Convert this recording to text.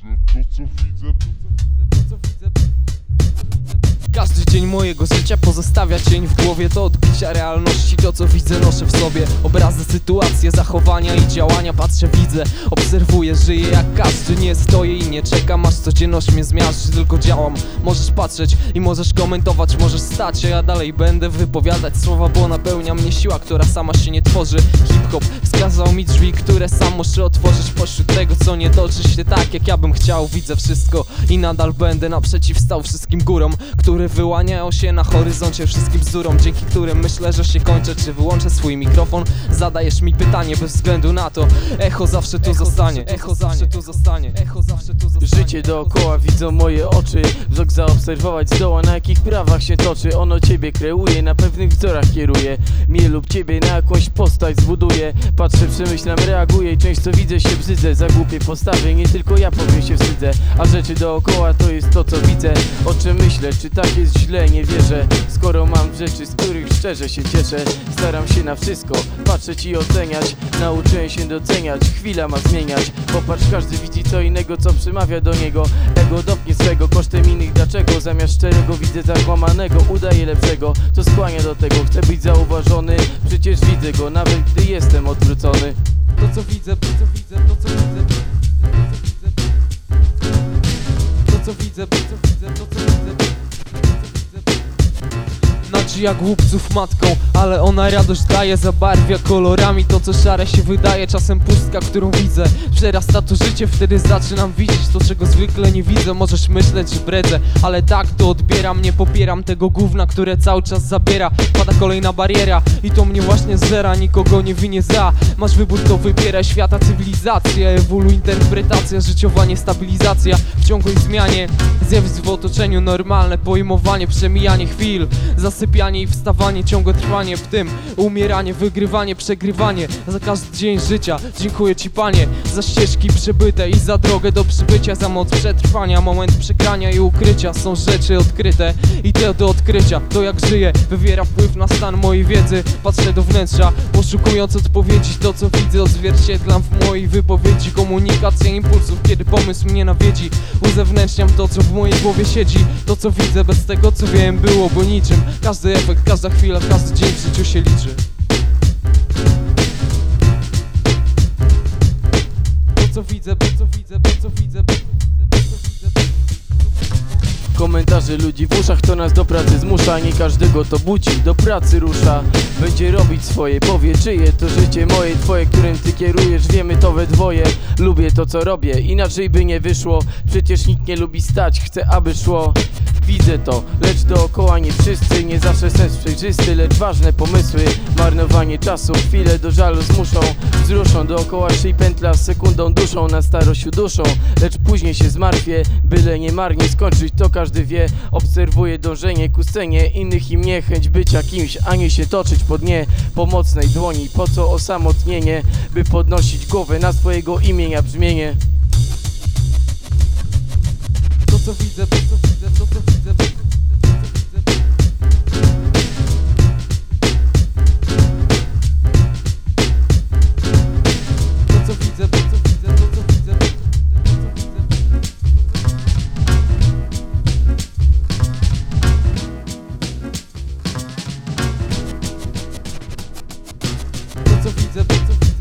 to co widzę, Każdy dzień mojego życia pozostawia cień w głowie. To odbicia realności, to co widzę noszę w sobie. Obrazy, sytuacje, zachowania i działania Patrzę, widzę, obserwuję, żyję jak każdy Nie stoję i nie czekam, aż codzienność mnie zmiażdży Tylko działam, możesz patrzeć i możesz komentować Możesz stać, a ja dalej będę wypowiadać słowa Bo napełnia mnie siła, która sama się nie tworzy. Hip-hop wskazał mi drzwi, które sam muszę otworzyć. Pośród tego, co nie toczy się tak, jak ja bym chciał Widzę wszystko i nadal będę naprzeciw stał wszystkim górom Które wyłaniają się na horyzoncie wszystkim bzdurom Dzięki którym myślę, że się kończę. Czy wyłączę swój mikrofon? Zadajesz mi pytanie bez względu na to. Echo zawsze tu zostanie. Echo zawsze tu zostanie. Echo zawsze tu zostanie. Życie dookoła widzą moje oczy. Wzrok zaobserwować zdoła na jakich prawach się toczy. Ono ciebie kreuje, na pewnych wzorach kieruje. Mnie lub ciebie na jakąś postać zbuduje. Patrzę, przemyślam, reaguję. I często widzę się brzydzę. Za głupie postawy, nie tylko ja powiem się wstydzę. A rzeczy dookoła to jest to co widzę. O czym myślę, czy tak jest źle, nie wierzę. Skoro mam rzeczy, z których szczerze się cieszę Staram się na wszystko, patrzeć i oceniać. Nauczyłem się doceniać, chwila ma zmieniać. Popatrz, każdy widzi co innego, co przemawia do niego. Ego dopnie swego kosztem innych, dlaczego? Zamiast szczerego widzę zakłamanego, udaje lepszego. To skłania do tego, chcę być zauważony. Przecież widzę go, nawet gdy jestem odwrócony. To co widzę, to co widzę Nadzi jak głupców matką, ale ona radość daje Zabarwia kolorami to co szare się wydaje. Czasem pustka, którą widzę Przerasta to życie, wtedy zaczynam widzieć To czego zwykle nie widzę, możesz myśleć, że bredzę Ale tak to odbieram, nie popieram tego gówna Które cały czas zabiera. Pada kolejna bariera i to mnie właśnie zera Nikogo nie winię za. Masz wybór, to wybieraj świata, cywilizacja. Ewolu, interpretacja, życiowa niestabilizacja. W ciągłej zmianie Zjawisk w otoczeniu normalne Pojmowanie, przemijanie chwil. Zasypianie i wstawanie, ciągłe trwanie w tym Umieranie, wygrywanie, przegrywanie. Za każdy dzień życia Dziękuję Ci Panie Za ścieżki przebyte i za drogę do przybycia Za moc przetrwania, moment przegrania i ukrycia Są rzeczy odkryte i te do odkrycia. To jak żyję, wywiera wpływ na stan mojej wiedzy. Patrzę do wnętrza, poszukując odpowiedzi. To co widzę odzwierciedlam w mojej wypowiedzi. Komunikacja impulsów, kiedy pomysł mnie nawiedzi. Uzewnętrzniam to co w mojej głowie siedzi To co widzę, bez tego co wiem byłoby niczym. Każdy efekt, każda chwila, każdy dzień w życiu się liczy. To co widzę, to co widzę, to co widzę, to co widzę, Komentarze ludzi w uszach to nas do pracy zmusza Nie każdego to budzi, do pracy rusza. Będzie robić swoje, powie czyje to życie moje Twoje, którym ty kierujesz, wiemy to we dwoje. Lubię to co robię, inaczej by nie wyszło. Przecież nikt nie lubi stać, chce aby szło. Widzę to, lecz dookoła nie wszyscy Nie zawsze sens przejrzysty, lecz ważne pomysły. Marnowanie czasu, chwile do żalu zmuszą. Wzruszą dookoła szyi pętla z sekundą duszą Na starość uduszą, lecz później się zmartwię Byle nie marnie skończyć, to każdy wie Obserwuję dążenie ku scenie innych i mnie Chęć bycia kimś, a nie się toczyć po dnie Pomocnej dłoni, po co osamotnienie By podnosić głowę na swojego imienia brzmienie? To co widzę, to co pizza, pizza, pizza.